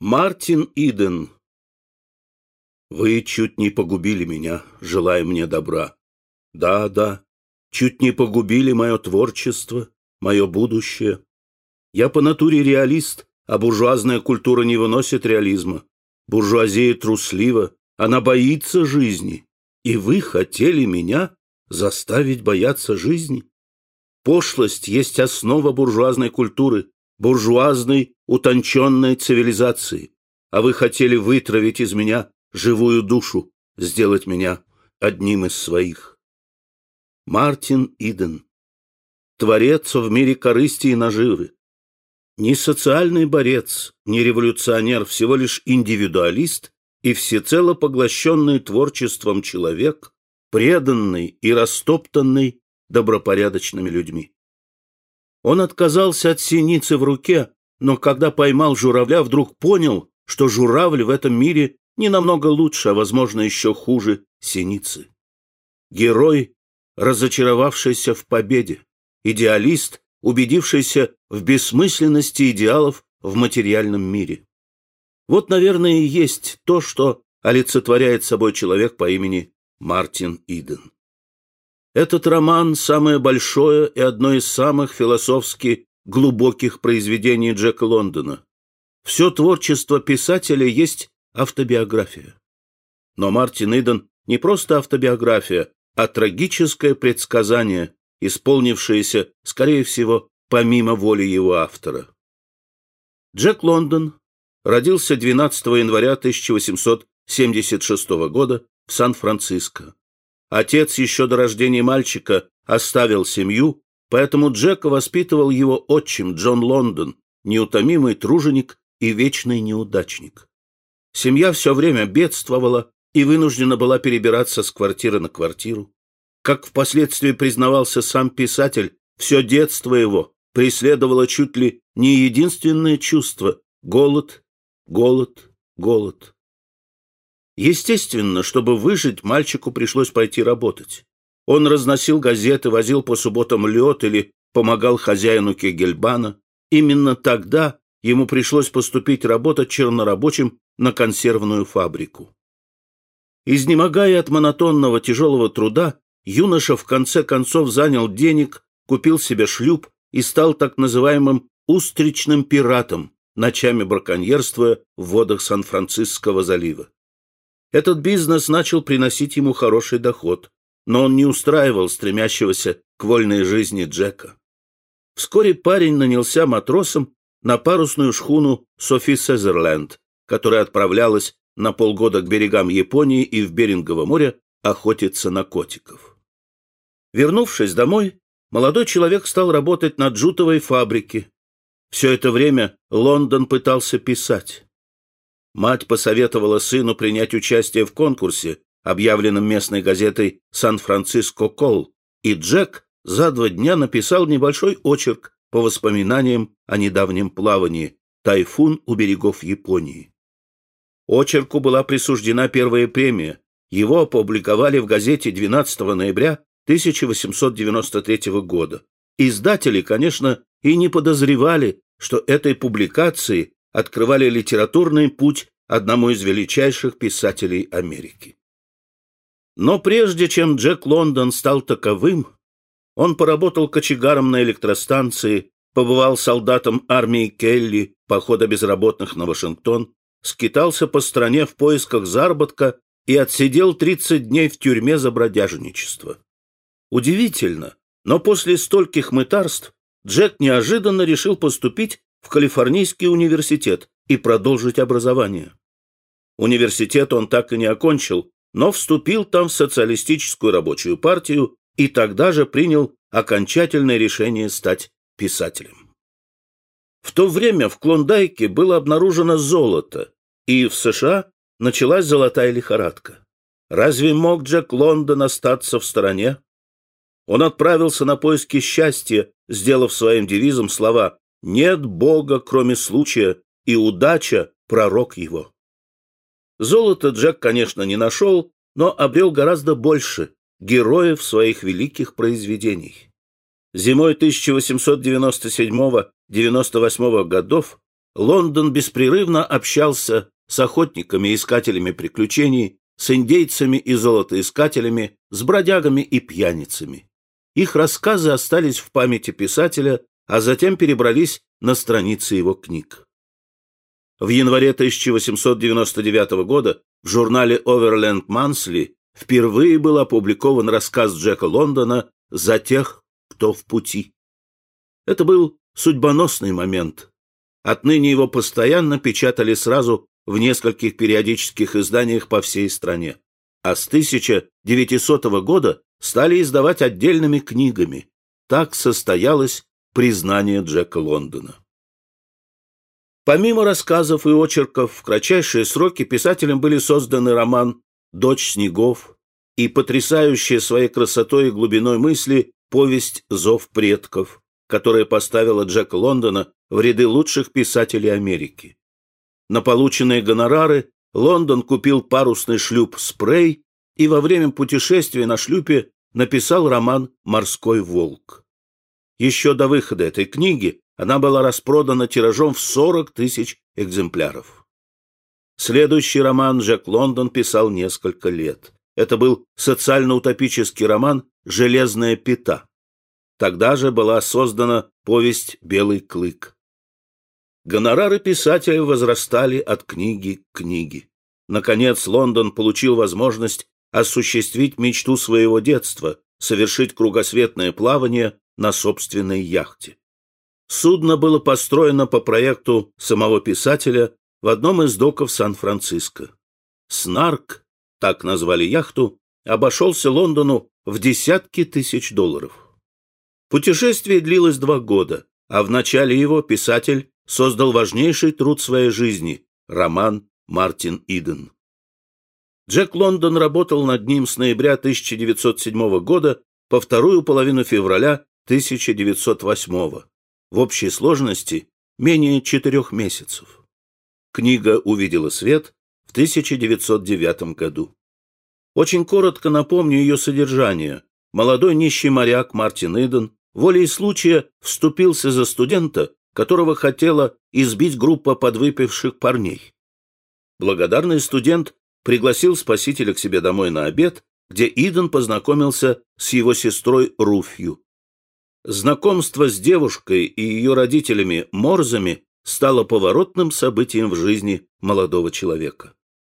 Мартин Иден Вы чуть не погубили меня, желая мне добра. Да, да, чуть не погубили мое творчество, мое будущее. Я по натуре реалист, а буржуазная культура не выносит реализма. Буржуазия труслива, она боится жизни. И вы хотели меня заставить бояться жизни? Пошлость есть основа буржуазной культуры, буржуазной, утонченной цивилизации, а вы хотели вытравить из меня живую душу, сделать меня одним из своих. Мартин Иден. Творец в мире корысти и наживы. Не социальный борец, не революционер, всего лишь индивидуалист и всецело поглощенный творчеством человек, преданный и растоптанный добропорядочными людьми. Он отказался от синицы в руке, но когда поймал журавля, вдруг понял, что журавль в этом мире не намного лучше, а, возможно, еще хуже синицы. Герой, разочаровавшийся в победе, идеалист, убедившийся в бессмысленности идеалов в материальном мире. Вот, наверное, и есть то, что олицетворяет собой человек по имени Мартин Иден. Этот роман – самое большое и одно из самых философски глубоких произведений Джека Лондона. Все творчество писателя есть автобиография. Но Мартин Иден не просто автобиография, а трагическое предсказание, исполнившееся, скорее всего, помимо воли его автора. Джек Лондон родился 12 января 1876 года в Сан-Франциско. Отец еще до рождения мальчика оставил семью, поэтому Джека воспитывал его отчим Джон Лондон, неутомимый труженик и вечный неудачник. Семья все время бедствовала и вынуждена была перебираться с квартиры на квартиру. Как впоследствии признавался сам писатель, все детство его преследовало чуть ли не единственное чувство — голод, голод, голод. Естественно, чтобы выжить, мальчику пришлось пойти работать. Он разносил газеты, возил по субботам лед или помогал хозяину Кегельбана. Именно тогда ему пришлось поступить работать чернорабочим на консервную фабрику. Изнемогая от монотонного тяжелого труда, юноша в конце концов занял денег, купил себе шлюп и стал так называемым «устричным пиратом», ночами браконьерствуя в водах Сан-Франциского залива. Этот бизнес начал приносить ему хороший доход, но он не устраивал стремящегося к вольной жизни Джека. Вскоре парень нанялся матросом на парусную шхуну Софи Сезерленд, которая отправлялась на полгода к берегам Японии и в Берингово море охотиться на котиков. Вернувшись домой, молодой человек стал работать на джутовой фабрике. Все это время Лондон пытался писать. Мать посоветовала сыну принять участие в конкурсе, объявленном местной газетой «Сан-Франциско Кол», и Джек за два дня написал небольшой очерк по воспоминаниям о недавнем плавании «Тайфун у берегов Японии». Очерку была присуждена первая премия. Его опубликовали в газете 12 ноября 1893 года. Издатели, конечно, и не подозревали, что этой публикации открывали литературный путь одному из величайших писателей Америки. Но прежде чем Джек Лондон стал таковым, он поработал кочегаром на электростанции, побывал солдатом армии Келли, похода безработных на Вашингтон, скитался по стране в поисках заработка и отсидел 30 дней в тюрьме за бродяжничество. Удивительно, но после стольких мытарств Джек неожиданно решил поступить в Калифорнийский университет и продолжить образование. Университет он так и не окончил, но вступил там в социалистическую рабочую партию и тогда же принял окончательное решение стать писателем. В то время в Клондайке было обнаружено золото, и в США началась золотая лихорадка. Разве мог Джек Лондон остаться в стороне? Он отправился на поиски счастья, сделав своим девизом слова нет Бога, кроме случая, и удача — пророк его. Золото Джек, конечно, не нашел, но обрел гораздо больше героев своих великих произведений. Зимой 1897-98 годов Лондон беспрерывно общался с охотниками и искателями приключений, с индейцами и золотоискателями, с бродягами и пьяницами. Их рассказы остались в памяти писателя, а затем перебрались на страницы его книг. В январе 1899 года в журнале Overland Monthly впервые был опубликован рассказ Джека Лондона «За тех, кто в пути». Это был судьбоносный момент. Отныне его постоянно печатали сразу в нескольких периодических изданиях по всей стране. А с 1900 года стали издавать отдельными книгами. Так состоялось признание Джека Лондона. Помимо рассказов и очерков, в кратчайшие сроки писателем были созданы роман «Дочь снегов» и потрясающая своей красотой и глубиной мысли повесть «Зов предков», которая поставила Джека Лондона в ряды лучших писателей Америки. На полученные гонорары Лондон купил парусный шлюп «Спрей» и во время путешествия на шлюпе написал роман «Морской волк». Еще до выхода этой книги она была распродана тиражом в 40 тысяч экземпляров. Следующий роман Джек Лондон писал несколько лет. Это был социально-утопический роман «Железная пята». Тогда же была создана повесть «Белый клык». Гонорары писателя возрастали от книги к книге. Наконец Лондон получил возможность осуществить мечту своего детства, совершить кругосветное плавание на собственной яхте. Судно было построено по проекту самого писателя в одном из доков Сан-Франциско. «Снарк», так назвали яхту, обошелся Лондону в десятки тысяч долларов. Путешествие длилось два года, а в начале его писатель создал важнейший труд своей жизни – роман «Мартин Иден». Джек Лондон работал над ним с ноября 1907 года по вторую половину февраля 1908 года в общей сложности менее четырех месяцев. Книга увидела свет в 1909 году. Очень коротко напомню ее содержание. Молодой нищий моряк Мартин Иден волей случая вступился за студента, которого хотела избить группа подвыпивших парней. Благодарный студент пригласил спасителя к себе домой на обед, где Иден познакомился с его сестрой Руфью. Знакомство с девушкой и ее родителями Морзами стало поворотным событием в жизни молодого человека.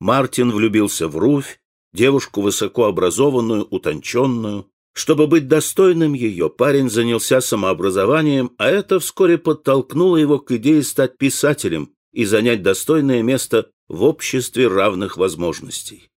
Мартин влюбился в Руфь, девушку высокообразованную, утонченную. Чтобы быть достойным ее, парень занялся самообразованием, а это вскоре подтолкнуло его к идее стать писателем и занять достойное место в обществе равных возможностей.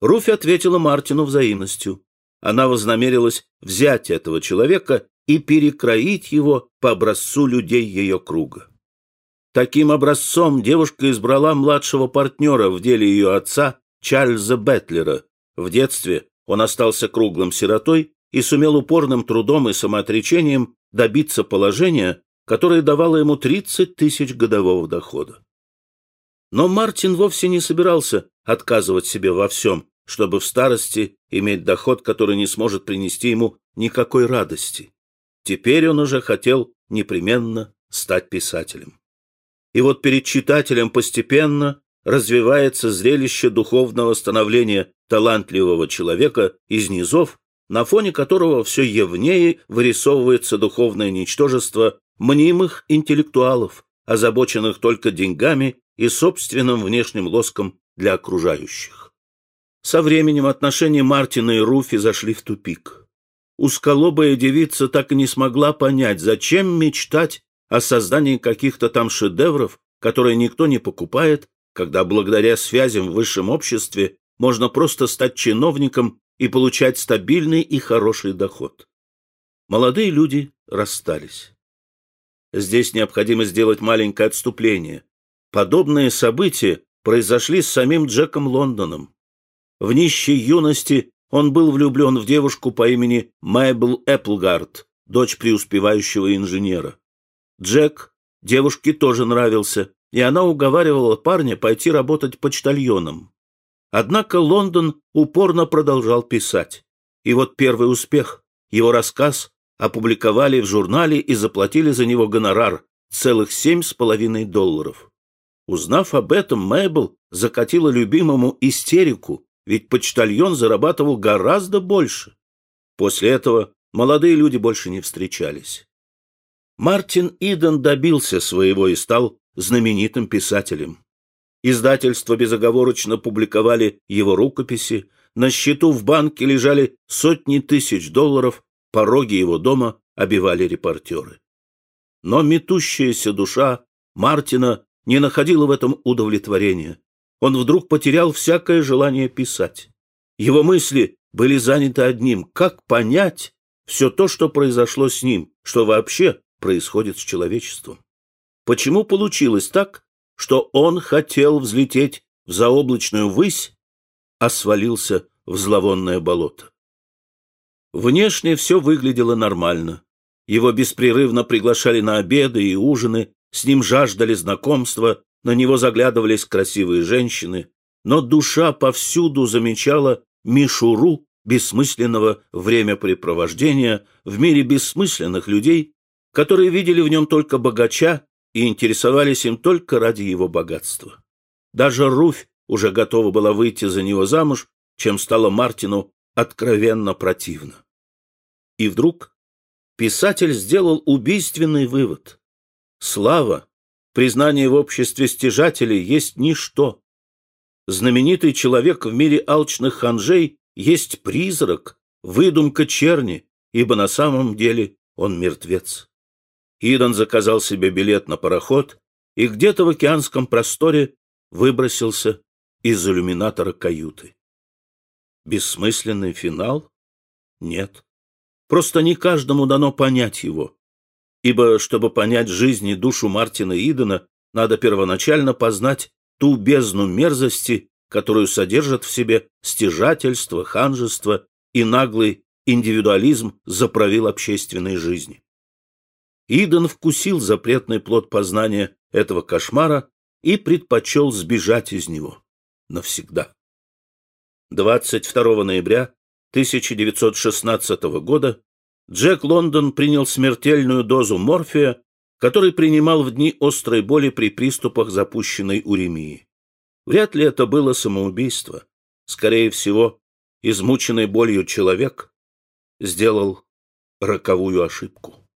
Руфь ответила Мартину взаимностью. Она вознамерилась взять этого человека и перекроить его по образцу людей ее круга. Таким образцом девушка избрала младшего партнера в деле ее отца Чарльза Бетлера. В детстве он остался круглым сиротой и сумел упорным трудом и самоотречением добиться положения, которое давало ему 30 тысяч годового дохода. Но Мартин вовсе не собирался отказывать себе во всем, чтобы в старости иметь доход, который не сможет принести ему никакой радости. Теперь он уже хотел непременно стать писателем. И вот перед читателем постепенно развивается зрелище духовного становления талантливого человека из низов, на фоне которого все явнее вырисовывается духовное ничтожество мнимых интеллектуалов, озабоченных только деньгами и собственным внешним лоском для окружающих. Со временем отношения Мартина и Руфи зашли в тупик. Узколобая девица так и не смогла понять, зачем мечтать о создании каких-то там шедевров, которые никто не покупает, когда благодаря связям в высшем обществе можно просто стать чиновником и получать стабильный и хороший доход. Молодые люди расстались. Здесь необходимо сделать маленькое отступление. Подобные события произошли с самим Джеком Лондоном. В нищей юности он был влюблен в девушку по имени Мэйбл Эпплгард, дочь преуспевающего инженера. Джек девушке тоже нравился, и она уговаривала парня пойти работать почтальоном. Однако Лондон упорно продолжал писать. И вот первый успех. Его рассказ опубликовали в журнале и заплатили за него гонорар целых семь с половиной долларов. Узнав об этом, Мэйбл закатила любимому истерику, ведь почтальон зарабатывал гораздо больше. После этого молодые люди больше не встречались. Мартин Иден добился своего и стал знаменитым писателем. Издательства безоговорочно публиковали его рукописи, на счету в банке лежали сотни тысяч долларов, пороги его дома обивали репортеры. Но метущаяся душа Мартина не находила в этом удовлетворения. Он вдруг потерял всякое желание писать. Его мысли были заняты одним — как понять все то, что произошло с ним, что вообще происходит с человечеством. Почему получилось так, что он хотел взлететь в заоблачную высь, а свалился в зловонное болото? Внешне все выглядело нормально. Его беспрерывно приглашали на обеды и ужины, с ним жаждали знакомства, на него заглядывались красивые женщины, но душа повсюду замечала мишуру бессмысленного времяпрепровождения в мире бессмысленных людей, которые видели в нем только богача и интересовались им только ради его богатства. Даже Руфь уже готова была выйти за него замуж, чем стало Мартину откровенно противно. И вдруг писатель сделал убийственный вывод. Слава, признание в обществе стяжателей есть ничто. Знаменитый человек в мире алчных ханжей есть призрак, выдумка черни, ибо на самом деле он мертвец. Идан заказал себе билет на пароход и где-то в океанском просторе выбросился из иллюминатора каюты. Бессмысленный финал? Нет. Просто не каждому дано понять его. Ибо, чтобы понять жизнь и душу Мартина Идена, надо первоначально познать ту бездну мерзости, которую содержат в себе стяжательство, ханжество и наглый индивидуализм заправил общественной жизни. Иден вкусил запретный плод познания этого кошмара и предпочел сбежать из него навсегда. 22 ноября 1916 года Джек Лондон принял смертельную дозу морфия, который принимал в дни острой боли при приступах запущенной уремии. Вряд ли это было самоубийство. Скорее всего, измученный болью человек сделал роковую ошибку.